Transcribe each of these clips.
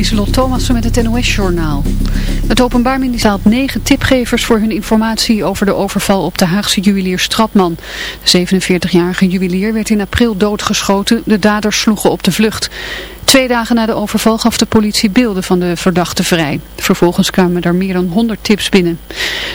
Lieselot Thomassen met het NOS-journaal. Het Openbaar Ministerie haalt negen tipgevers voor hun informatie over de overval op de Haagse juwelier Stratman. De 47-jarige juwelier werd in april doodgeschoten. De daders sloegen op de vlucht. Twee dagen na de overval gaf de politie beelden van de verdachte vrij. Vervolgens kwamen er meer dan 100 tips binnen.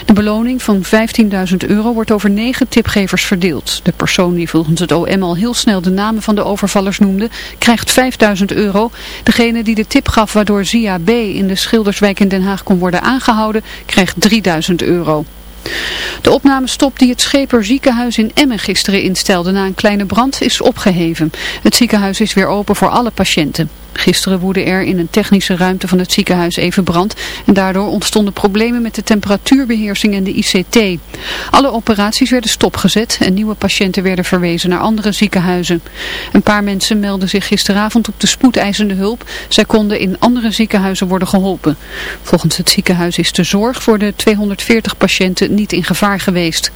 De beloning van 15.000 euro wordt over negen tipgevers verdeeld. De persoon die volgens het OM al heel snel de namen van de overvallers noemde, krijgt 5.000 euro. Degene die de tip gaf waardoor Zia B. in de Schilderswijk in Den Haag kon worden aangehouden, krijgt 3.000 euro. De opnamestop die het Scheper ziekenhuis in Emmen gisteren instelde na een kleine brand is opgeheven. Het ziekenhuis is weer open voor alle patiënten. Gisteren woedde er in een technische ruimte van het ziekenhuis even brand en daardoor ontstonden problemen met de temperatuurbeheersing en de ICT. Alle operaties werden stopgezet en nieuwe patiënten werden verwezen naar andere ziekenhuizen. Een paar mensen meldden zich gisteravond op de spoedeisende hulp. Zij konden in andere ziekenhuizen worden geholpen. Volgens het ziekenhuis is de zorg voor de 240 patiënten niet in gevaar geweest.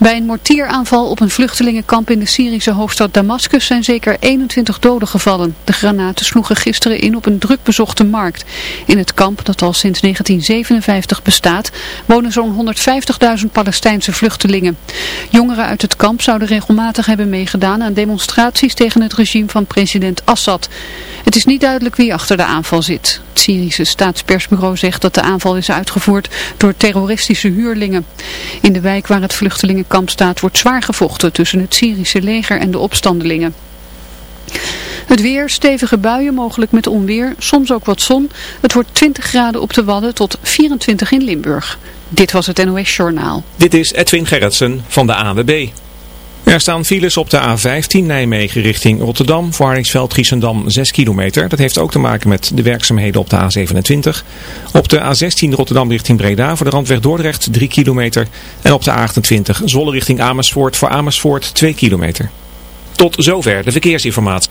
Bij een mortieraanval op een vluchtelingenkamp in de Syrische hoofdstad Damascus zijn zeker 21 doden gevallen. De granaten sloegen gisteren in op een drukbezochte markt. In het kamp, dat al sinds 1957 bestaat, wonen zo'n 150.000 Palestijnse vluchtelingen. Jongeren uit het kamp zouden regelmatig hebben meegedaan aan demonstraties tegen het regime van president Assad. Het is niet duidelijk wie achter de aanval zit. Het Syrische staatspersbureau zegt dat de aanval is uitgevoerd door terroristische huurlingen. In de wijk waar het vluchtelingenkamp staat wordt zwaar gevochten tussen het Syrische leger en de opstandelingen. Het weer, stevige buien, mogelijk met onweer, soms ook wat zon. Het wordt 20 graden op de Wadden tot 24 in Limburg. Dit was het NOS Journaal. Dit is Edwin Gerritsen van de AWB. Er staan files op de A15 Nijmegen richting Rotterdam, voor Hardingsveld-Giessendam 6 kilometer. Dat heeft ook te maken met de werkzaamheden op de A27. Op de A16 Rotterdam richting Breda voor de randweg Dordrecht 3 kilometer. En op de A28 Zwolle richting Amersfoort voor Amersfoort 2 kilometer. Tot zover de verkeersinformatie.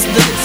It's the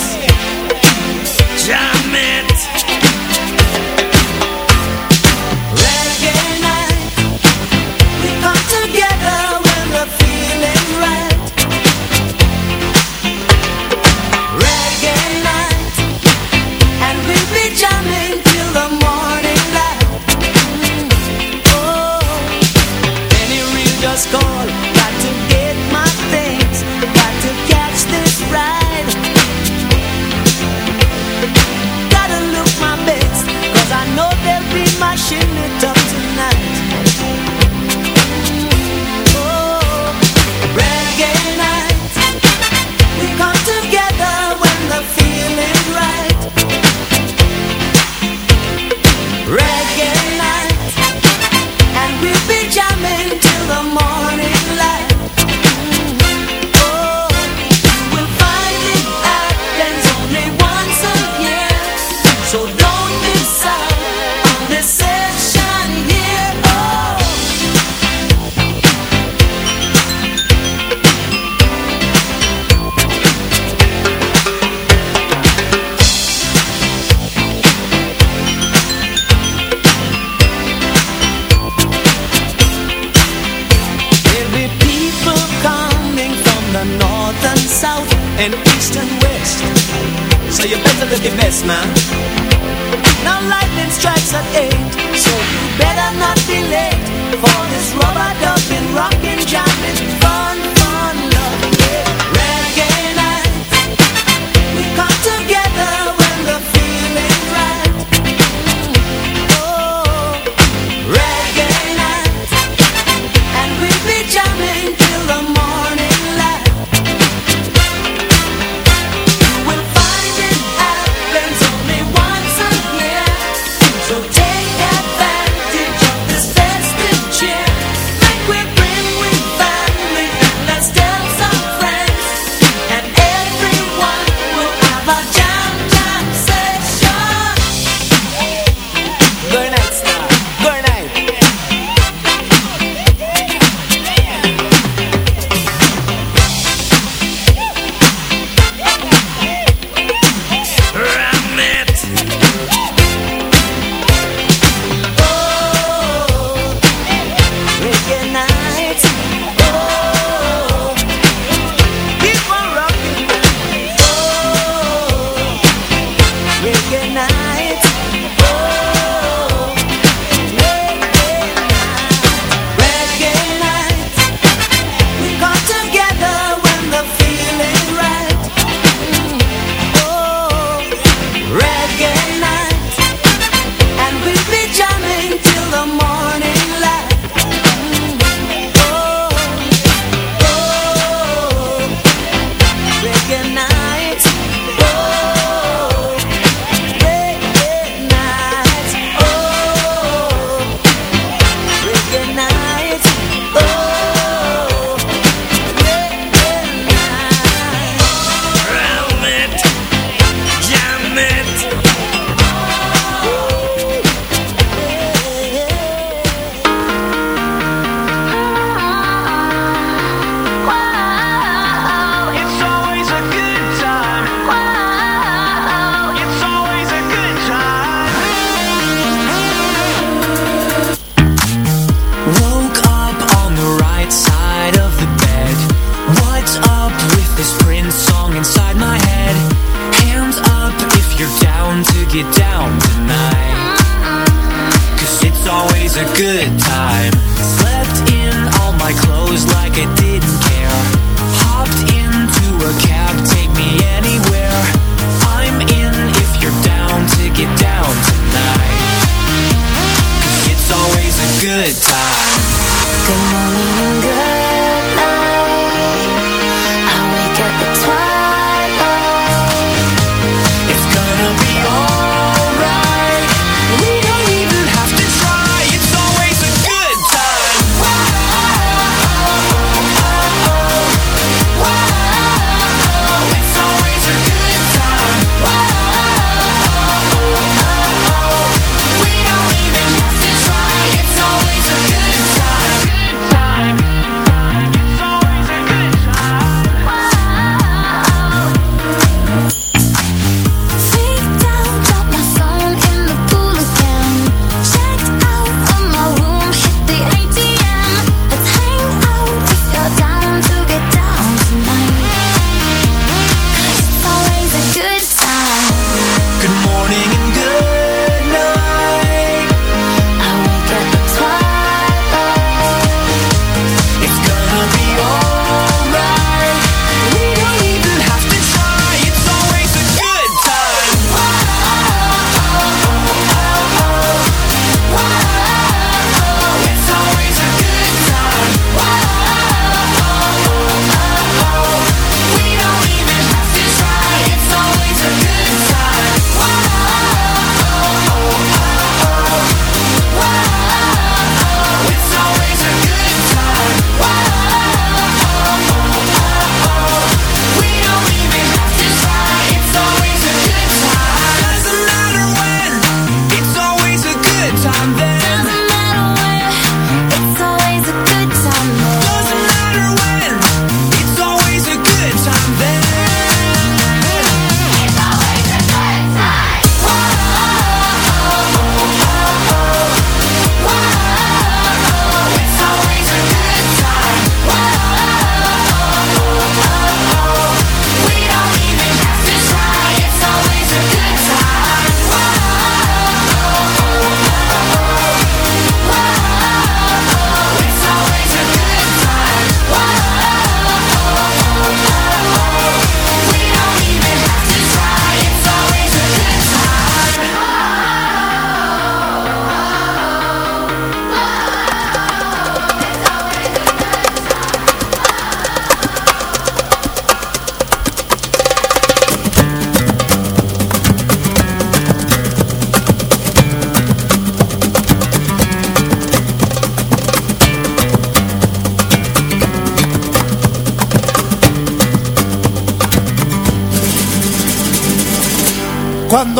Investment. Now lightning strikes at eight So you better not be late For this rubber ducking rocking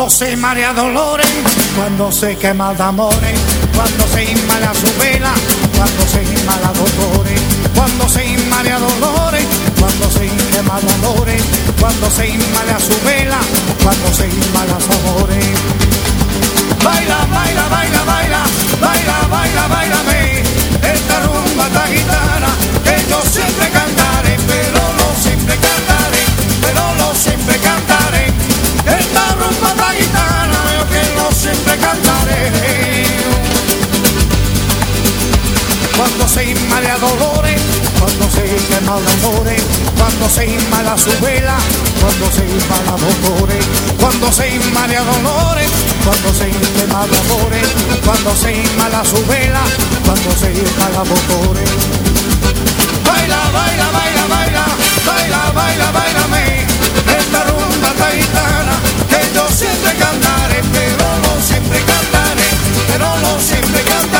Cuando se marea dolores, cuando se quema de amores, cuando se inmala su vela, cuando se inmala dolores, cuando se inmala dolores, cuando se quema dolores, cuando se inmala su vela, cuando se inmala su amores. Baila, baila, baila, baila, baila, baila, baila, esta rumba esta gitana Cuando se inmala dolores, cuando se quema amores, cuando se inmala su vela, cuando se inmala dolores, cuando se inmala dolores, cuando se quema amores, cuando se inmala su vela, cuando se inmala dolores. Baila, baila, baila, baila, baila, baila, baila, esta rumba taitana que yo siempre cantaré, pero no siempre cantaré, pero no siempre cantaré.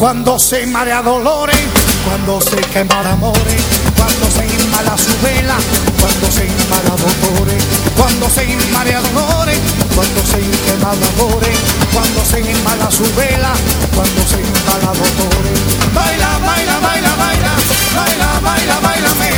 Cuando se marea dolores, cuando se quema de amores, cuando se inmala su vela, cuando se inmala dolores, cuando se inmala dolores, cuando se quema amores, cuando se inmala su vela, cuando se inmala dolores. Baila, baila, baila, baila, baila, baila, baila,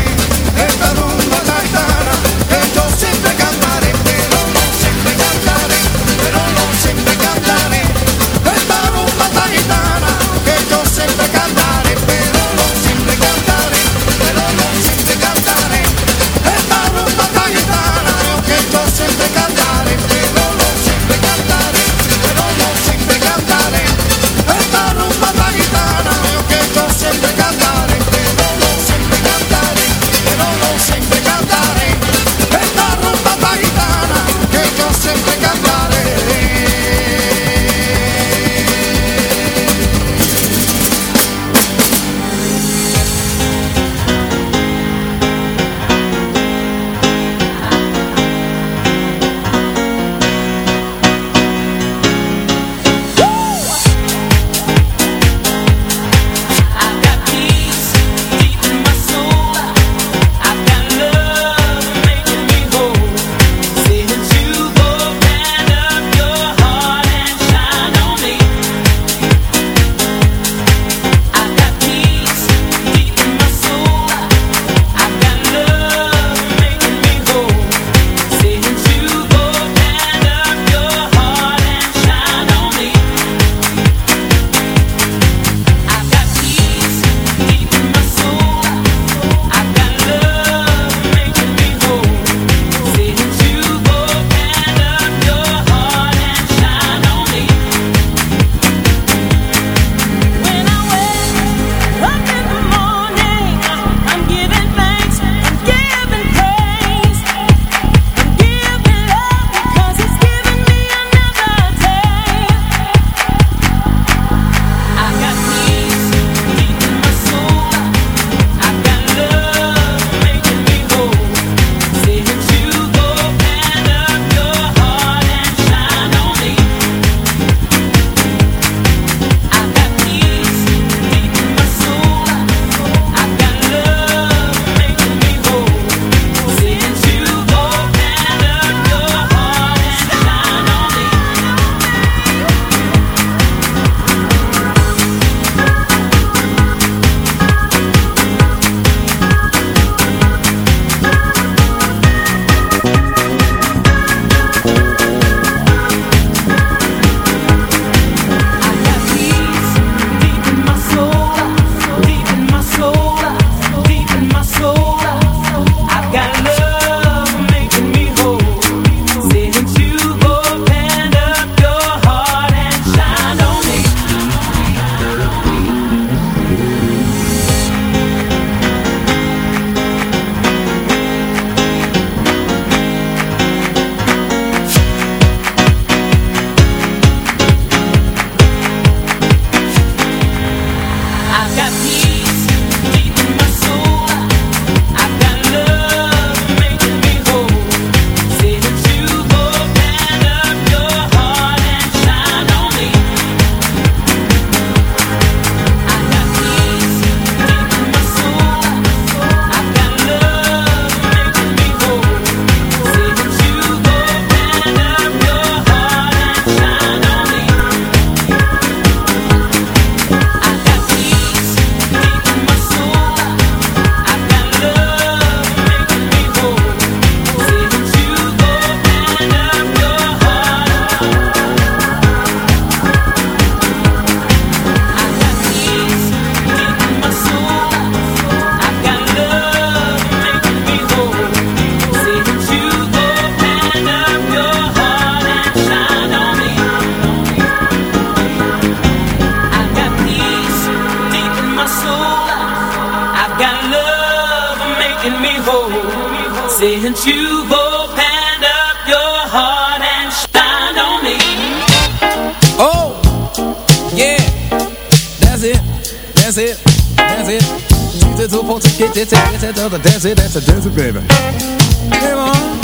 That's a desert, baby. Hey, mom,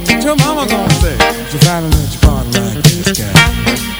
what's your mama gonna say? If finally let your body like this guy.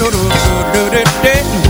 do do do do do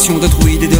Incantations de de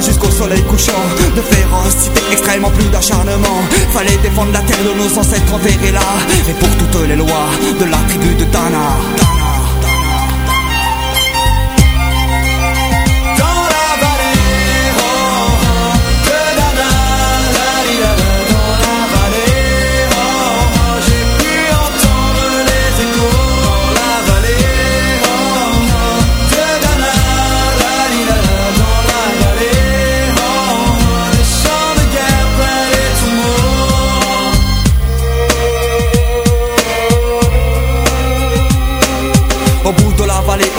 jusqu'au soleil couchant. De férocité extrêmement plus d'acharnement. Fallait défendre la terre de nos ancêtres enterrés là. Et pour toutes les lois de la tribu de Dana.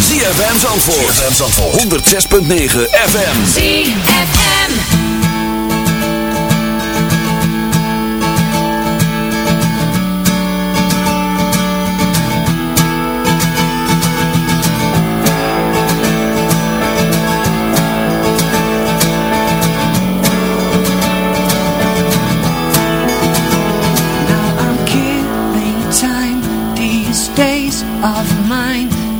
ZFM Zandvoort. ZFM Zandvoort. 106.9 FM. ZFM. of mine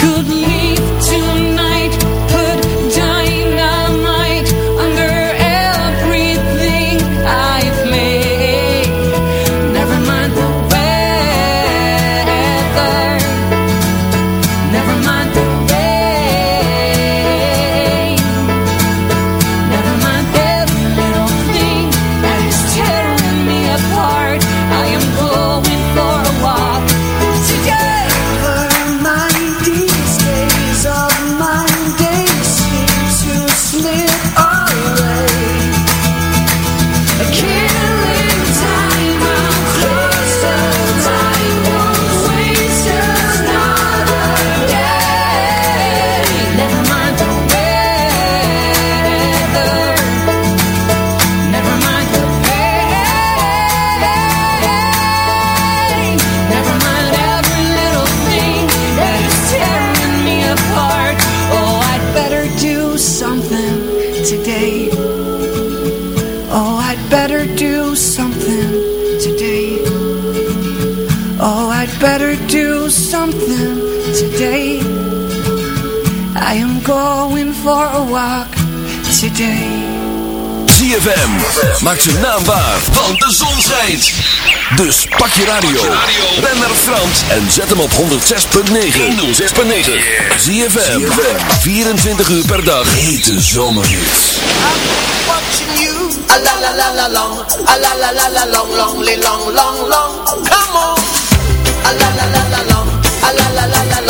could Going for a walk today. ZFM, maak zijn naam waar, want de zon schijnt. Dus pak je radio, ren naar Frans en zet hem op 106.9. 106.9. ZFM, 24 uur per dag, hete zomerhits. watching you, a la la la la long, a la la la la long, long, long, long, long, come on. A la la la la long, a la la la la long.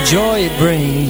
the joy it brings